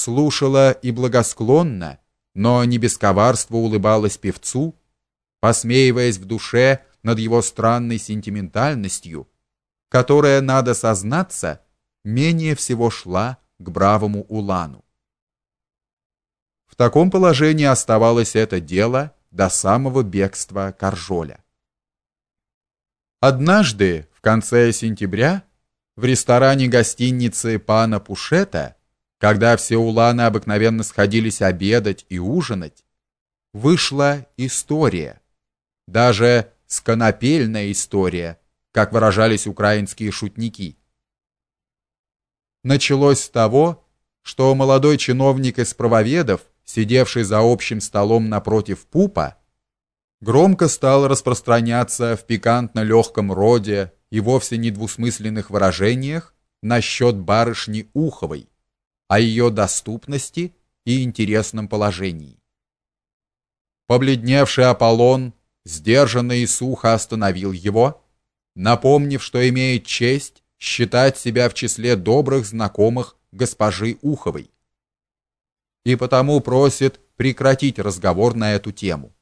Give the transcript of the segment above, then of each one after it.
слушала и благосклонно, но не без коварства улыбалась певцу, посмеиваясь в душе над его странной сентиментальностью, которая, надо сознаться, менее всего шла к бравому Улану. В таком положении оставалось это дело до самого бегства Каржоля. Однажды, в конце сентября, в ресторане гостиницы пана Пушета, когда все уланы обыкновенно сходились обедать и ужинать, вышла история, даже сконопельная история, как выражались украинские шутники. Началось с того, что молодой чиновник из правоведов, сидевший за общим столом напротив пупа, громко стал распространяться в пикантно легком роде и вовсе не двусмысленных выражениях насчет барышни Уховой, о ее доступности и интересном положении. Побледневший Аполлон сдержанно и сухо остановил его, напомнив, что имеет честь считать себя в числе добрых знакомых госпожи Уховой. И потому просит прекратить разговор на эту тему.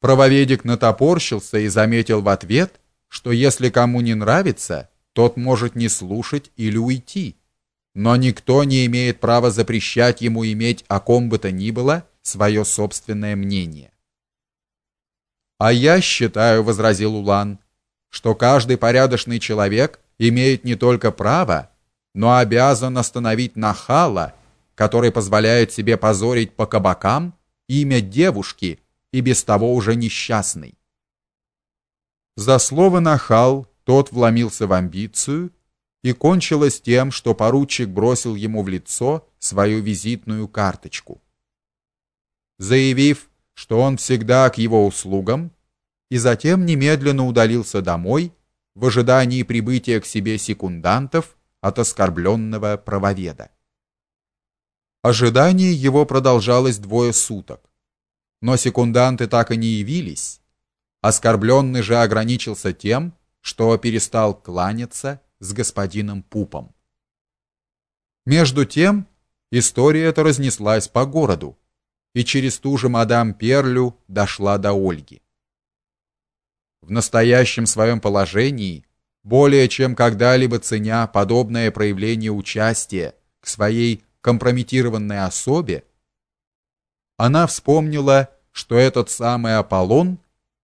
Правоведик натопорщился и заметил в ответ, что если кому не нравится, тот может не слушать или уйти. Но никто не имеет права запрещать ему иметь о ком бы то ни было свое собственное мнение. А я считаю, возразил Улан, что каждый порядочный человек имеет не только право, но обязан остановить нахала, который позволяет себе позорить по кабакам имя девушки, и без того уже несчастный. За слово нахал тот вломился в амбицию, и кончилось тем, что поручик бросил ему в лицо свою визитную карточку. Заявив, что он всегда к его услугам, и затем немедленно удалился домой в ожидании прибытия к себе секундантов от оскорбленного правоведа. Ожидание его продолжалось двое суток но секунданты так и не явились. Оскорбленный же ограничился тем, что перестал кланяться с господином Пупом. Между тем, история эта разнеслась по городу и через ту же мадам Перлю дошла до Ольги. В настоящем своем положении, более чем когда-либо ценя подобное проявление участия к своей компрометированной особе, она вспомнила, что этот самый Аполлон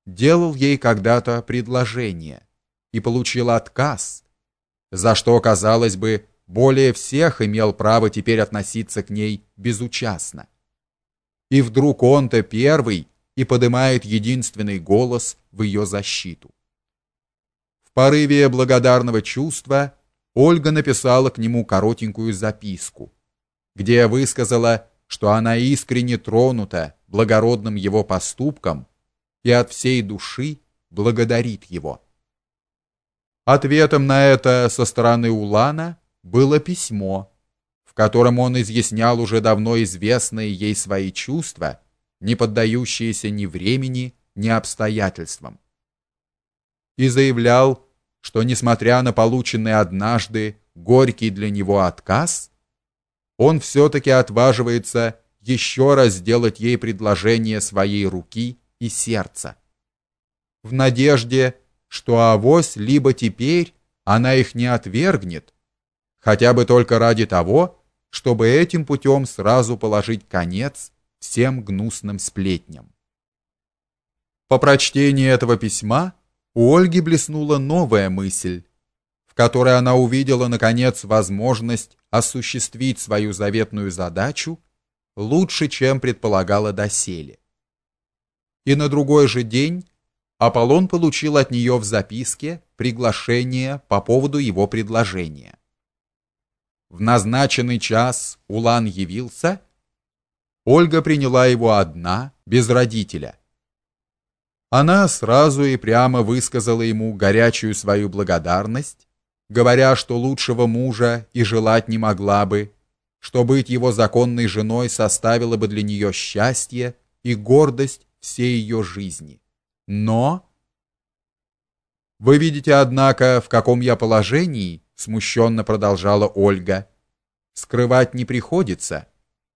делал ей когда-то предложение и получил отказ, за что, казалось бы, более всех имел право теперь относиться к ней безучастно. И вдруг он-то первый и поднимает единственный голос в ее защиту. В порыве благодарного чувства Ольга написала к нему коротенькую записку, где высказала что она искренне тронута благородным его поступком и от всей души благодарит его. Ответом на это со стороны Улана было письмо, в котором он изъяснял уже давно известные ей свои чувства, не поддающиеся ни времени, ни обстоятельствам. И заявлял, что несмотря на полученный однажды горький для него отказ, он все-таки отваживается еще раз сделать ей предложение своей руки и сердца. В надежде, что авось либо теперь она их не отвергнет, хотя бы только ради того, чтобы этим путем сразу положить конец всем гнусным сплетням. По прочтении этого письма у Ольги блеснула новая мысль, в которой она увидела наконец возможность осуществить свою заветную задачу лучше, чем предполагала доселе. И на другой же день Аполлон получил от нее в записке приглашение по поводу его предложения. В назначенный час Улан явился. Ольга приняла его одна, без родителя. Она сразу и прямо высказала ему горячую свою благодарность говоря, что лучшего мужа и желать не могла бы, что быть его законной женой составило бы для нее счастье и гордость всей ее жизни. Но Вы видите, однако, в каком я положении, смущенно продолжала Ольга. скрывать не приходится,